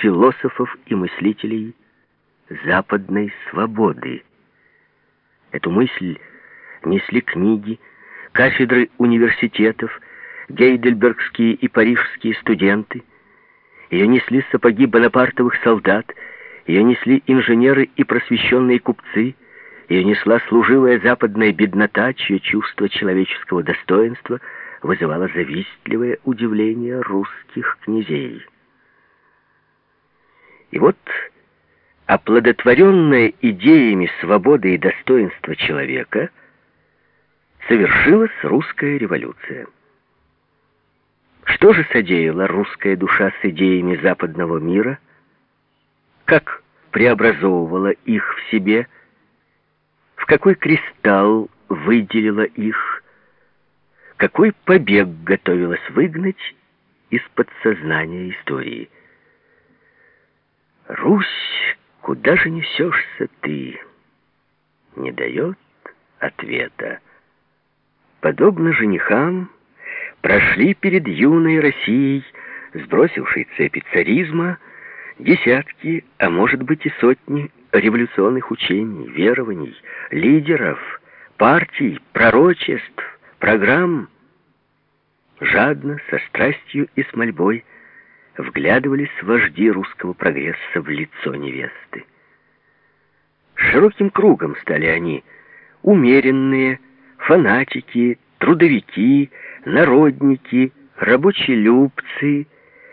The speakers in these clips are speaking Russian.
философов и мыслителей западной свободы. Эту мысль несли книги, кафедры университетов, гейдельбергские и парижские студенты. Ее несли сапоги бонапартовых солдат, ее несли инженеры и просвещенные купцы, ее несла служивая западная беднота, чье чувство человеческого достоинства вызывало завистливое удивление русских князей. И вот, оплодотворенная идеями свободы и достоинства человека, совершилась русская революция. Что же содеяла русская душа с идеями западного мира? Как преобразовывала их в себе? В какой кристалл выделила их? Какой побег готовилась выгнать из подсознания истории? «Русь, куда же несешься ты?» Не дает ответа. Подобно женихам, прошли перед юной Россией, сбросившей цепи царизма, десятки, а может быть и сотни революционных учений, верований, лидеров, партий, пророчеств, программ. Жадно, со страстью и с мольбой вглядывались вожди русского прогресса в лицо невесты. Широким кругом стали они, умеренные, фанатики, трудовики, народники, рабочелюбцы,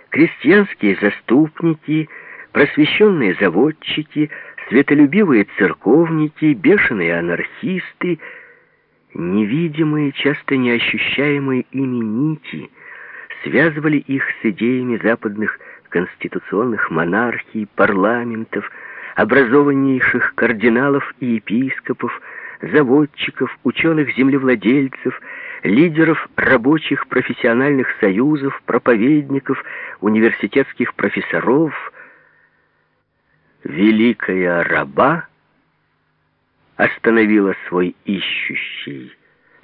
крестьянские заступники, просвещенные заводчики, светолюбивые церковники, бешеные анархисты, невидимые, часто неощущаемые ими нити, связывали их с идеями западных конституционных монархий, парламентов, образованнейших кардиналов и епископов, заводчиков, ученых-землевладельцев, лидеров рабочих профессиональных союзов, проповедников, университетских профессоров. Великая раба остановила свой ищущий,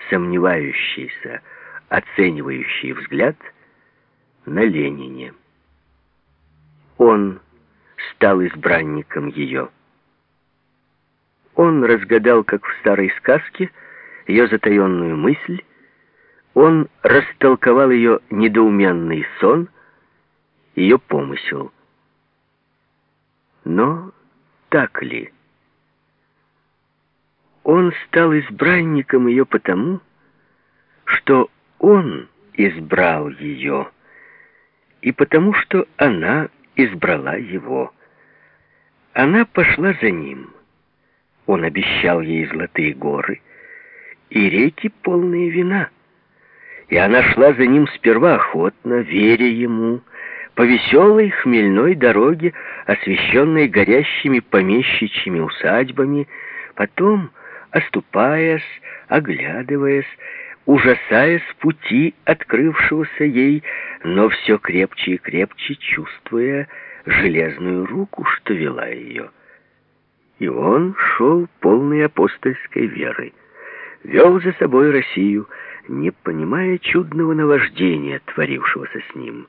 сомневающийся, оценивающий взгляд на Ленине. Он стал избранником ее. Он разгадал, как в старой сказке, ее затаенную мысль, он растолковал ее недоуменный сон, ее помысел. Но так ли? Он стал избранником ее потому, что он избрал ее, и потому что она избрала его. Она пошла за ним. Он обещал ей золотые горы и реки, полные вина. И она шла за ним сперва охотно, веря ему, по веселой хмельной дороге, освещенной горящими помещичьими усадьбами, потом, оступаясь, оглядываясь, ужасаясь пути, открывшегося ей, но все крепче и крепче чувствуя железную руку, что вела ее. И он шел полной апостольской верой, вел за собой Россию, не понимая чудного наваждения, творившегося с ним.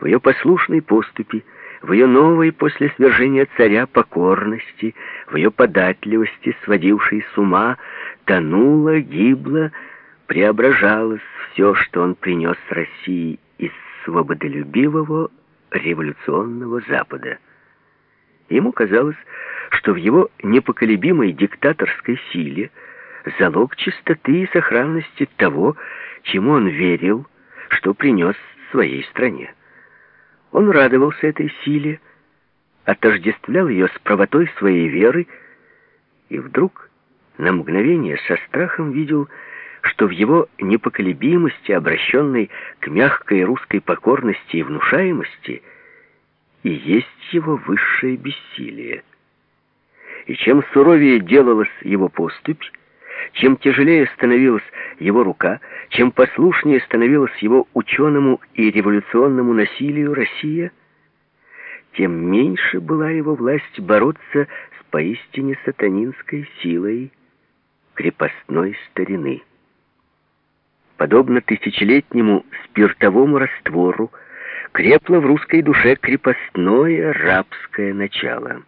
В ее послушной поступи, в ее новой после свержения царя покорности, в ее податливости, сводившей с ума, тонуло, гибло, преображалось все, что он принес России из свободолюбивого революционного Запада. Ему казалось, что в его непоколебимой диктаторской силе – залог чистоты и сохранности того, чему он верил, что принес своей стране. Он радовался этой силе, отождествлял ее с правотой своей веры, и вдруг на мгновение со страхом видел, что в его непоколебимости, обращенной к мягкой русской покорности и внушаемости, и есть его высшее бессилие. И чем суровее делалась его поступь, чем тяжелее становилась его рука, чем послушнее становилась его ученому и революционному насилию Россия, тем меньше была его власть бороться с поистине сатанинской силой крепостной старины. Подобно тысячелетнему спиртовому раствору, крепло в русской душе крепостное рабское начало.